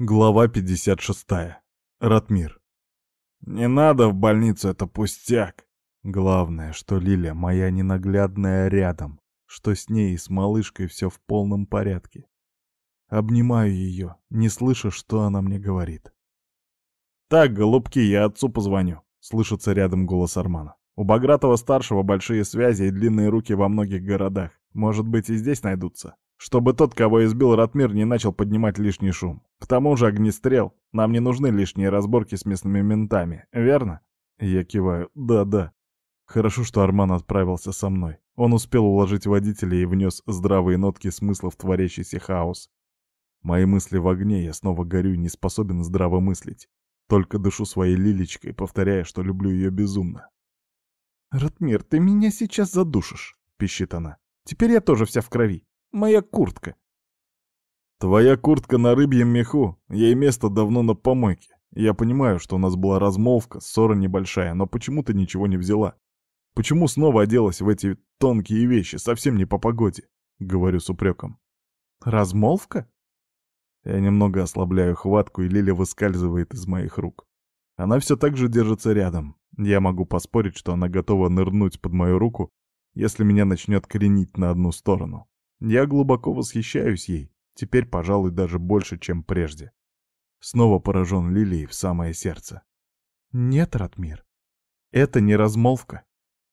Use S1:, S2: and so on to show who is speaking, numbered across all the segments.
S1: Глава 56. Ратмир. «Не надо в больницу, это пустяк!» Главное, что Лиля, моя ненаглядная, рядом, что с ней и с малышкой все в полном порядке. Обнимаю ее, не слыша, что она мне говорит. «Так, голубки, я отцу позвоню», — слышится рядом голос Армана. «У Багратова-старшего большие связи и длинные руки во многих городах. Может быть, и здесь найдутся, чтобы тот, кого избил Ратмир, не начал поднимать лишний шум». К тому же огнестрел. Нам не нужны лишние разборки с местными ментами, верно? Я киваю. Да-да. Хорошо, что Арман отправился со мной. Он успел уложить водителя и внес здравые нотки смысла в творящийся хаос. Мои мысли в огне, я снова горю и не способен здраво мыслить. Только дышу своей лилечкой, повторяя, что люблю ее безумно. «Ратмир, ты меня сейчас задушишь!» — пищит она. «Теперь я тоже вся в крови. Моя куртка. Твоя куртка на рыбьем меху, ей место давно на помойке. Я понимаю, что у нас была размолвка, ссора небольшая, но почему ты ничего не взяла? Почему снова оделась в эти тонкие вещи, совсем не по погоде?» — говорю с упреком. «Размолвка?» Я немного ослабляю хватку, и Лиля выскальзывает из моих рук. Она все так же держится рядом. Я могу поспорить, что она готова нырнуть под мою руку, если меня начнет кренить на одну сторону. Я глубоко восхищаюсь ей теперь, пожалуй, даже больше, чем прежде. Снова поражен Лилией в самое сердце. Нет, Ратмир, это не размолвка,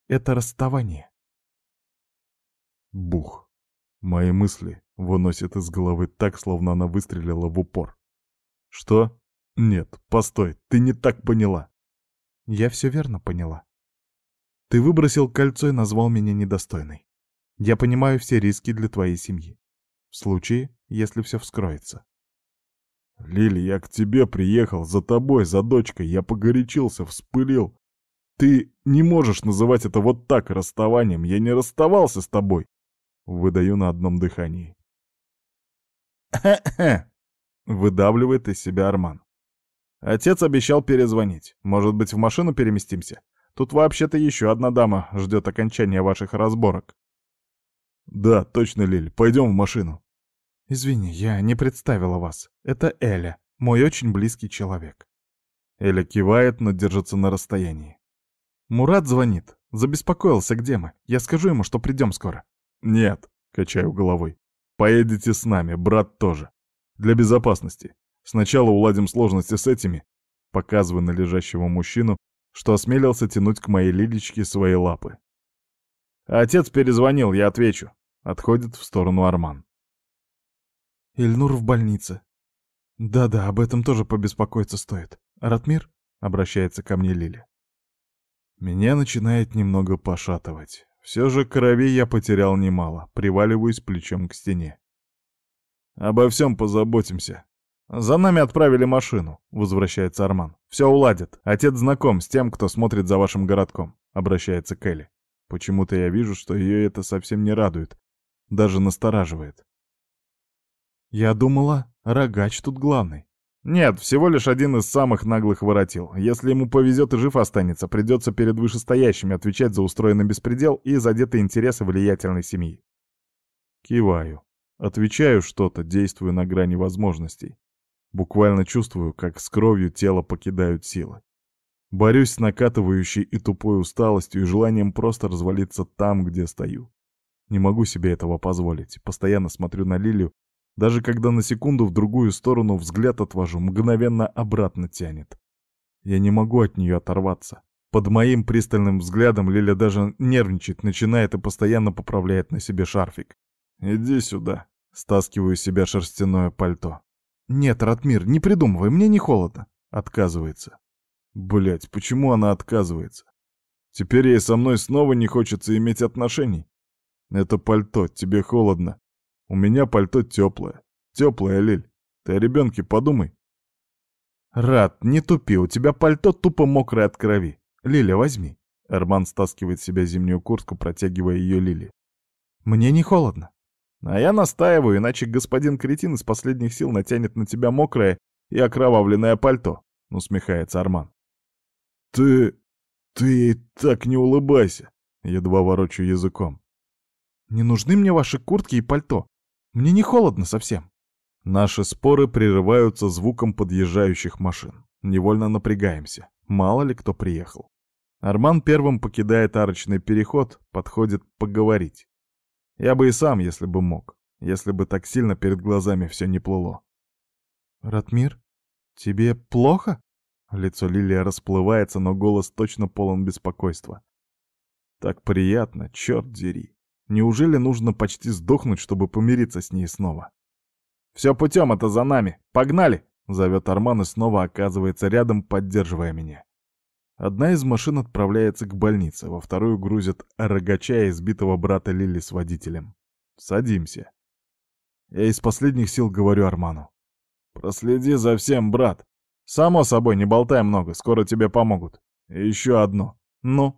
S1: это расставание. Бух. Мои мысли выносят из головы так, словно она выстрелила в упор. Что? Нет, постой, ты не так поняла. Я все верно поняла. Ты выбросил кольцо и назвал меня недостойной. Я понимаю все риски для твоей семьи в случае, если все вскроется. «Лили, я к тебе приехал, за тобой, за дочкой, я погорячился, вспылил. Ты не можешь называть это вот так расставанием, я не расставался с тобой!» Выдаю на одном дыхании. Выдавливает из себя Арман. Отец обещал перезвонить. Может быть, в машину переместимся? Тут вообще-то еще одна дама ждет окончания ваших разборок. «Да, точно, Лиль, пойдем в машину». «Извини, я не представила вас. Это Эля, мой очень близкий человек». Эля кивает, но держится на расстоянии. «Мурат звонит. Забеспокоился, где мы. Я скажу ему, что придем скоро». «Нет», — качаю головой. «Поедете с нами, брат тоже. Для безопасности. Сначала уладим сложности с этими». Показываю на лежащего мужчину, что осмелился тянуть к моей лилечке свои лапы. Отец перезвонил, я отвечу. Отходит в сторону Арман. Ильнур в больнице. Да-да, об этом тоже побеспокоиться стоит. Ратмир? Обращается ко мне Лили. Меня начинает немного пошатывать. Все же крови я потерял немало, приваливаюсь плечом к стене. «Обо всем позаботимся. За нами отправили машину», — возвращается Арман. «Все уладит. Отец знаком с тем, кто смотрит за вашим городком», — обращается Келли. Почему-то я вижу, что ее это совсем не радует, даже настораживает. Я думала, рогач тут главный. Нет, всего лишь один из самых наглых воротил. Если ему повезет и жив останется, придется перед вышестоящими отвечать за устроенный беспредел и задетые интересы влиятельной семьи. Киваю. Отвечаю что-то, действую на грани возможностей. Буквально чувствую, как с кровью тело покидают силы. Борюсь с накатывающей и тупой усталостью и желанием просто развалиться там, где стою. Не могу себе этого позволить. Постоянно смотрю на Лилию, даже когда на секунду в другую сторону взгляд отвожу, мгновенно обратно тянет. Я не могу от нее оторваться. Под моим пристальным взглядом Лиля даже нервничает, начинает и постоянно поправляет на себе шарфик. «Иди сюда», — стаскиваю с себя шерстяное пальто. «Нет, Ратмир, не придумывай, мне не холодно», — отказывается. Блять, почему она отказывается? Теперь ей со мной снова не хочется иметь отношений. Это пальто, тебе холодно. У меня пальто теплое. Теплое, Лиль. Ты о ребенке подумай. Рад, не тупи, у тебя пальто тупо мокрое от крови. Лиля, возьми. Арман стаскивает с себя зимнюю куртку, протягивая ее Лиле. Мне не холодно. А я настаиваю, иначе господин кретин из последних сил натянет на тебя мокрое и окровавленное пальто, усмехается Арман. Ты... ты так не улыбайся!» Едва ворочу языком. «Не нужны мне ваши куртки и пальто. Мне не холодно совсем». Наши споры прерываются звуком подъезжающих машин. Невольно напрягаемся. Мало ли кто приехал. Арман первым покидает арочный переход, подходит поговорить. Я бы и сам, если бы мог, если бы так сильно перед глазами все не плыло. «Ратмир, тебе плохо?» Лицо Лилия расплывается, но голос точно полон беспокойства. Так приятно, черт дери. Неужели нужно почти сдохнуть, чтобы помириться с ней снова? «Все путем, это за нами! Погнали!» — зовет Арман и снова оказывается рядом, поддерживая меня. Одна из машин отправляется к больнице, во вторую грузят рогача и избитого брата Лили с водителем. «Садимся». Я из последних сил говорю Арману. «Проследи за всем, брат. «Само собой, не болтай много, скоро тебе помогут. Еще одно. Ну?»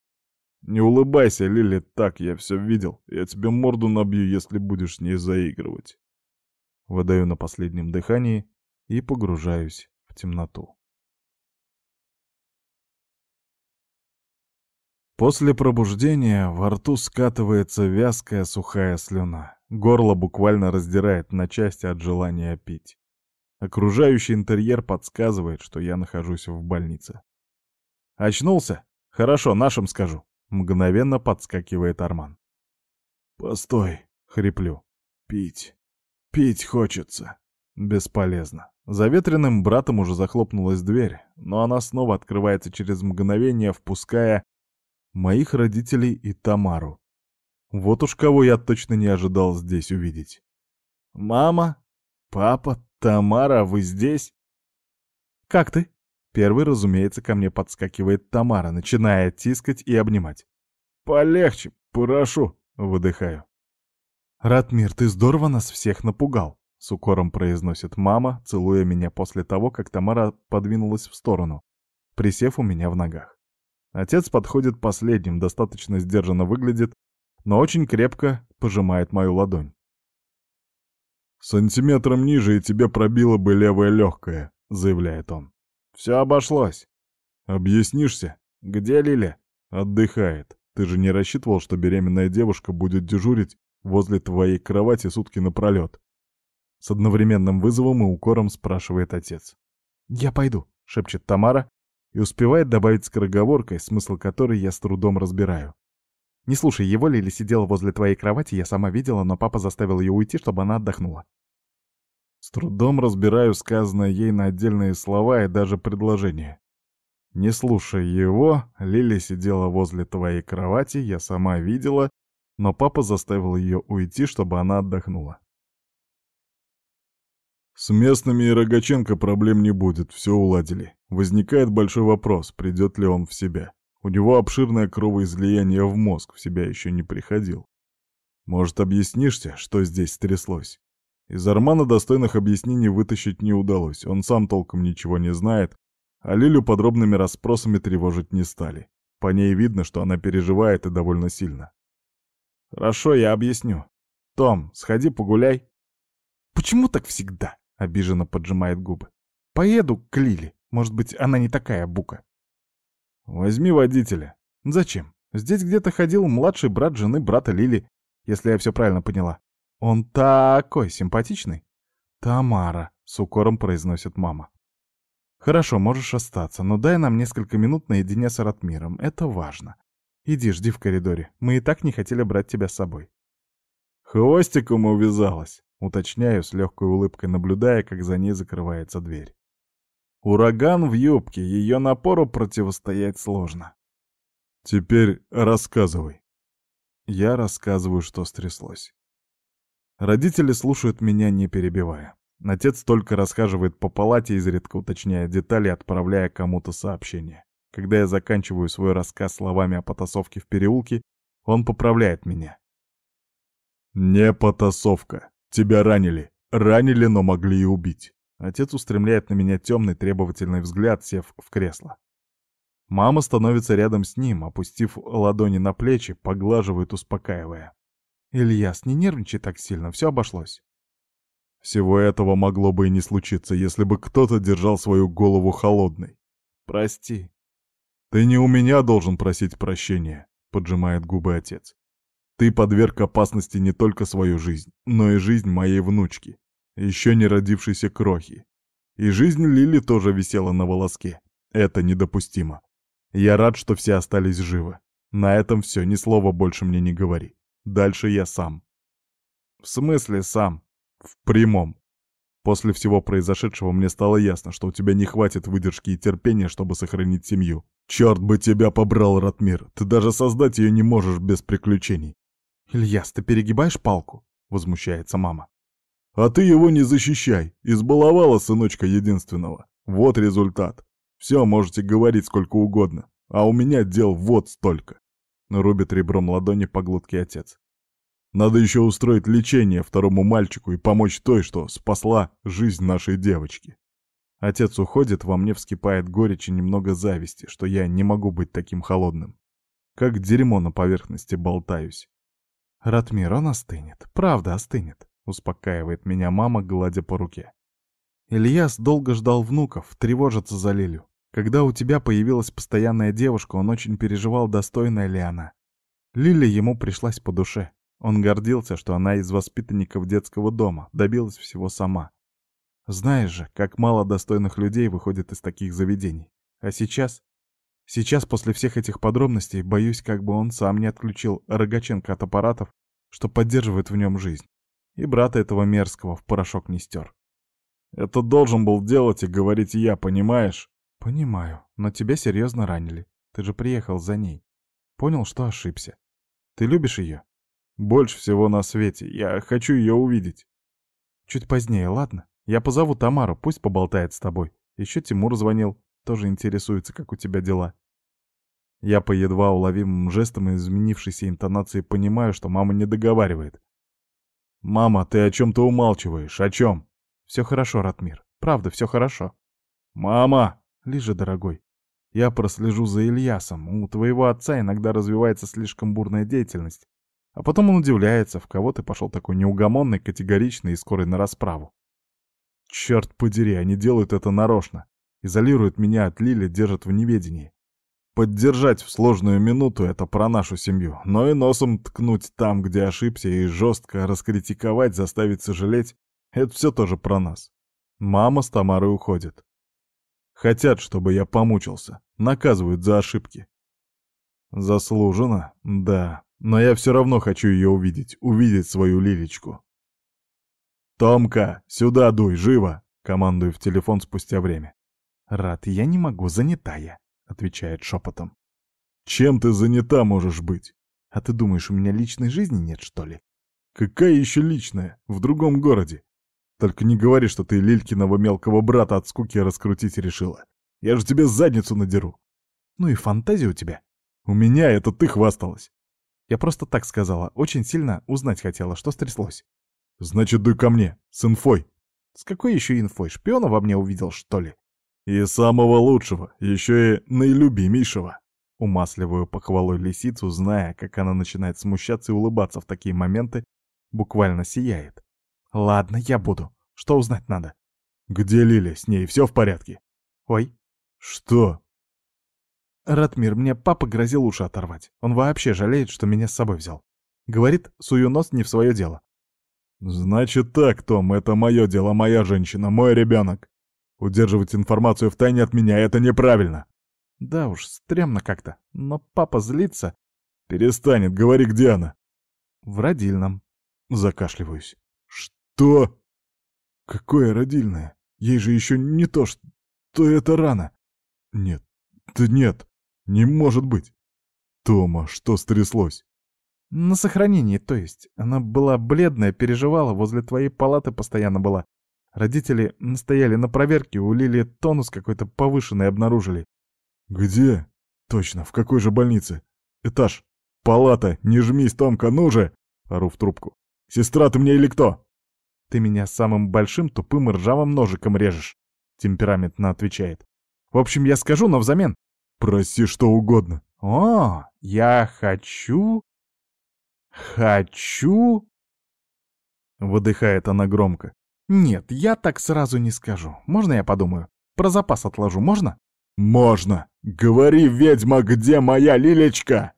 S1: «Не улыбайся, Лили, так я все видел. Я тебе морду набью, если будешь с ней заигрывать». Выдаю на последнем дыхании и погружаюсь в темноту. После пробуждения во рту скатывается вязкая сухая слюна. Горло буквально раздирает на части от желания пить. Окружающий интерьер подсказывает, что я нахожусь в больнице. «Очнулся? Хорошо, нашим скажу», — мгновенно подскакивает Арман. «Постой», — хриплю. «Пить. Пить хочется». Бесполезно. За ветреным братом уже захлопнулась дверь, но она снова открывается через мгновение, впуская моих родителей и Тамару. Вот уж кого я точно не ожидал здесь увидеть. «Мама!» «Папа, Тамара, вы здесь?» «Как ты?» Первый, разумеется, ко мне подскакивает Тамара, начиная тискать и обнимать. «Полегче, прошу», — выдыхаю. «Ратмир, ты здорово нас всех напугал», — с укором произносит мама, целуя меня после того, как Тамара подвинулась в сторону, присев у меня в ногах. Отец подходит последним, достаточно сдержанно выглядит, но очень крепко пожимает мою ладонь. «Сантиметром ниже, и тебе пробило бы левое легкое», — заявляет он. «Все обошлось». «Объяснишься?» «Где Лиля?» «Отдыхает. Ты же не рассчитывал, что беременная девушка будет дежурить возле твоей кровати сутки напролет?» С одновременным вызовом и укором спрашивает отец. «Я пойду», — шепчет Тамара и успевает добавить скороговоркой, смысл которой я с трудом разбираю. Не слушай его, Лили сидела возле твоей кровати, я сама видела, но папа заставил ее уйти, чтобы она отдохнула. С трудом разбираю сказанное ей на отдельные слова и даже предложения. Не слушай его, Лили сидела возле твоей кровати, я сама видела, но папа заставил ее уйти, чтобы она отдохнула. С местными и Рогаченко проблем не будет, все уладили. Возникает большой вопрос, придет ли он в себя. У него обширное кровоизлияние в мозг в себя еще не приходил. Может, объяснишься, что здесь стряслось? Из Армана достойных объяснений вытащить не удалось, он сам толком ничего не знает, а Лилю подробными расспросами тревожить не стали. По ней видно, что она переживает и довольно сильно. «Хорошо, я объясню. Том, сходи погуляй». «Почему так всегда?» — обиженно поджимает губы. «Поеду к Лиле. Может быть, она не такая бука». «Возьми водителя. Зачем? Здесь где-то ходил младший брат жены брата Лили, если я все правильно поняла. Он такой симпатичный». «Тамара», — с укором произносит мама. «Хорошо, можешь остаться, но дай нам несколько минут наедине с Ратмиром. Это важно. Иди, жди в коридоре. Мы и так не хотели брать тебя с собой». «Хвостиком увязалась», — уточняю с легкой улыбкой, наблюдая, как за ней закрывается дверь. Ураган в юбке, ее напору противостоять сложно. Теперь рассказывай. Я рассказываю, что стряслось. Родители слушают меня, не перебивая. Отец только расхаживает по палате, изредка уточняя детали, отправляя кому-то сообщение. Когда я заканчиваю свой рассказ словами о потасовке в переулке, он поправляет меня. «Не потасовка. Тебя ранили. Ранили, но могли и убить». Э, отец устремляет на меня темный требовательный взгляд, сев в кресло. Мама становится рядом с ним, опустив ладони на плечи, поглаживает, успокаивая. «Ильяс, не нервничай так сильно, все обошлось». Всего этого могло бы и не случиться, если бы кто-то держал свою голову холодной. «Прости». «Ты не у меня должен просить прощения», — поджимает губы отец. «Ты подверг опасности не только свою жизнь, но и жизнь моей внучки еще не родившейся крохи. И жизнь Лили тоже висела на волоске. Это недопустимо. Я рад, что все остались живы. На этом все, ни слова больше мне не говори. Дальше я сам. В смысле сам? В прямом. После всего произошедшего мне стало ясно, что у тебя не хватит выдержки и терпения, чтобы сохранить семью. Черт бы тебя побрал, Ратмир. Ты даже создать ее не можешь без приключений.
S2: Ильяс, ты перегибаешь палку? Возмущается мама.
S1: А ты его не защищай. Избаловала сыночка единственного. Вот результат. Все, можете говорить сколько угодно. А у меня дел вот столько. Рубит ребром ладони по глотке отец. Надо еще устроить лечение второму мальчику и помочь той, что спасла жизнь нашей девочки. Отец уходит, во мне вскипает горечь и немного зависти, что я не могу быть таким холодным. Как дерьмо на поверхности болтаюсь.
S2: Ратмир, он остынет. Правда, остынет. Успокаивает меня мама, гладя по руке. Ильяс долго ждал внуков, тревожится за Лилю. Когда у тебя появилась постоянная девушка, он очень переживал, достойная ли она. Лиля ему пришлась по душе. Он гордился, что она из воспитанников детского дома, добилась всего сама. Знаешь же, как мало достойных людей выходит из таких заведений. А сейчас? Сейчас, после всех этих подробностей, боюсь, как бы он сам не отключил Рогаченко от аппаратов, что поддерживает в нем жизнь и брата этого мерзкого в порошок не стер. Это должен был делать и говорить я, понимаешь? Понимаю, но тебя серьезно ранили. Ты же приехал за ней. Понял, что ошибся. Ты любишь ее? Больше всего на свете. Я хочу ее увидеть. Чуть позднее, ладно? Я позову Тамару, пусть поболтает с тобой. Еще Тимур звонил, тоже интересуется, как у тебя дела. Я по едва уловимым жестам и изменившейся интонации понимаю, что мама не договаривает. Мама, ты о чем-то умалчиваешь. О чем? Все хорошо, Ратмир. Правда, все хорошо. Мама! Лиже, дорогой. Я прослежу за Ильясом. У твоего отца иногда развивается слишком бурная деятельность. А потом он удивляется, в кого ты пошел такой неугомонный, категоричный и скорый на расправу. Черт подери, они делают это нарочно. Изолируют меня от Лили, держат в неведении. Поддержать в сложную минуту — это про нашу семью, но и носом ткнуть там, где ошибся, и жестко раскритиковать, заставить сожалеть — это все тоже про нас. Мама с Тамарой уходит. Хотят, чтобы я помучился, наказывают за ошибки. Заслуженно, да, но я все равно хочу ее увидеть, увидеть свою Лилечку. «Томка, сюда дуй, живо!» — командую в телефон спустя время. «Рад, я не могу, занятая», — отвечает шепотом.
S1: «Чем ты занята можешь быть?
S2: А ты думаешь, у меня личной жизни нет, что ли?»
S1: «Какая еще личная? В другом городе. Только не говори, что ты Лилькиного мелкого брата от скуки раскрутить решила. Я же тебе задницу надеру».
S2: «Ну и фантазия у тебя».
S1: «У меня это ты хвасталась».
S2: Я просто так сказала, очень сильно узнать хотела, что стряслось.
S1: «Значит, дуй ко мне, с инфой».
S2: «С какой еще инфой? Шпиона во мне увидел, что ли?»
S1: и самого лучшего, еще и наилюбимейшего». Умасливаю похвалой лисицу, зная, как она начинает смущаться и улыбаться в такие моменты, буквально сияет. «Ладно, я буду. Что узнать надо?» «Где Лили? С ней все в порядке?»
S2: «Ой».
S1: «Что?»
S2: «Ратмир, мне папа грозил уши оторвать. Он вообще жалеет, что меня с собой взял. Говорит, сую нос не в свое дело.
S1: «Значит так, Том, это мое дело, моя женщина, мой ребенок. Удерживать информацию в тайне от меня — это неправильно.
S2: Да уж, стремно как-то. Но папа злится.
S1: Перестанет, говори, где она.
S2: В родильном.
S1: Закашливаюсь. Что? Какое родильное? Ей же еще не то, что это рано. Нет, да нет, не может быть. Тома, что стряслось?
S2: На сохранении, то есть. Она была бледная, переживала, возле твоей палаты постоянно была. Родители настояли на проверке, у Лилии тонус какой-то повышенный обнаружили.
S1: «Где?» «Точно, в какой же больнице?» «Этаж. Палата. Не жмись, Томка, ну же!» Ору в трубку. «Сестра ты мне или кто?»
S2: «Ты меня самым большим тупым ржавым ножиком режешь», темпераментно отвечает. «В общем, я скажу, но взамен...»
S1: «Проси что угодно».
S2: «О, я хочу...» «Хочу...» Выдыхает она громко. «Нет, я так сразу не скажу. Можно я подумаю? Про запас отложу, можно?»
S1: «Можно! Говори, ведьма, где моя Лилечка?»